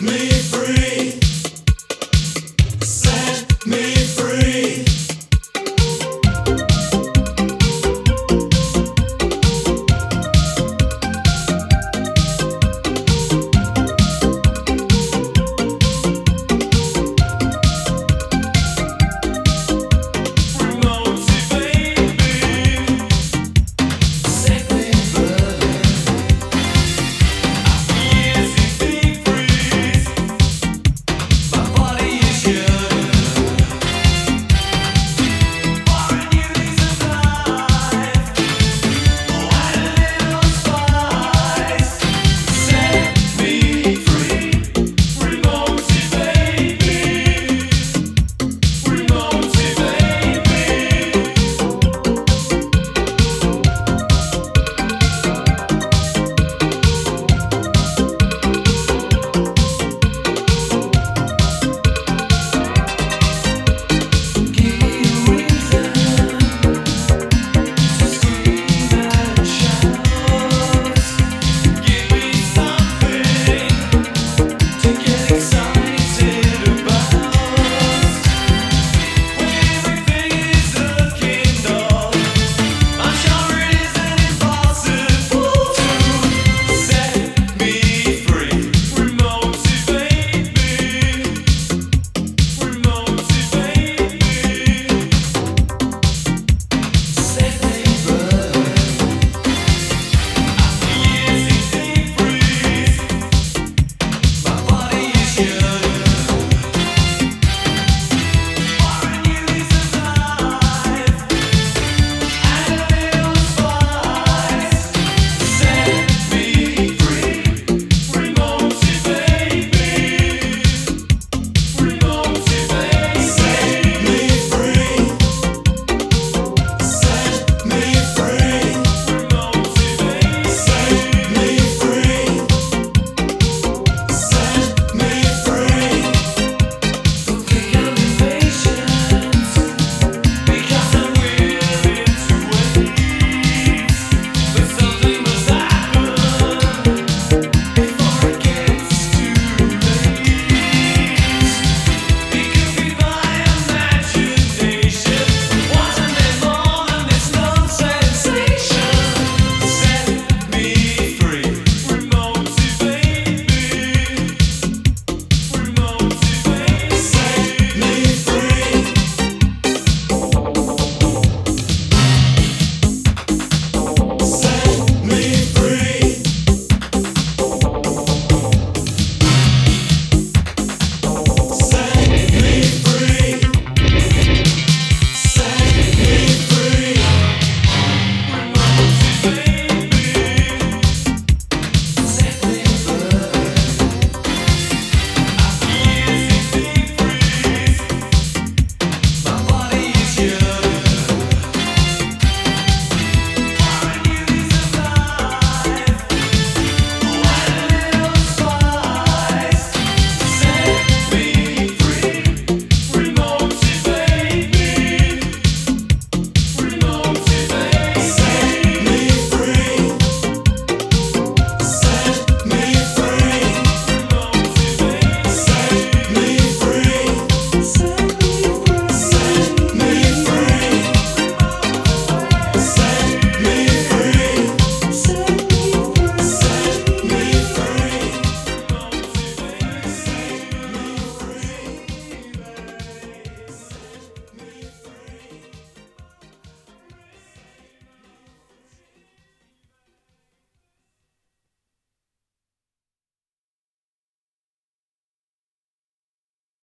Me.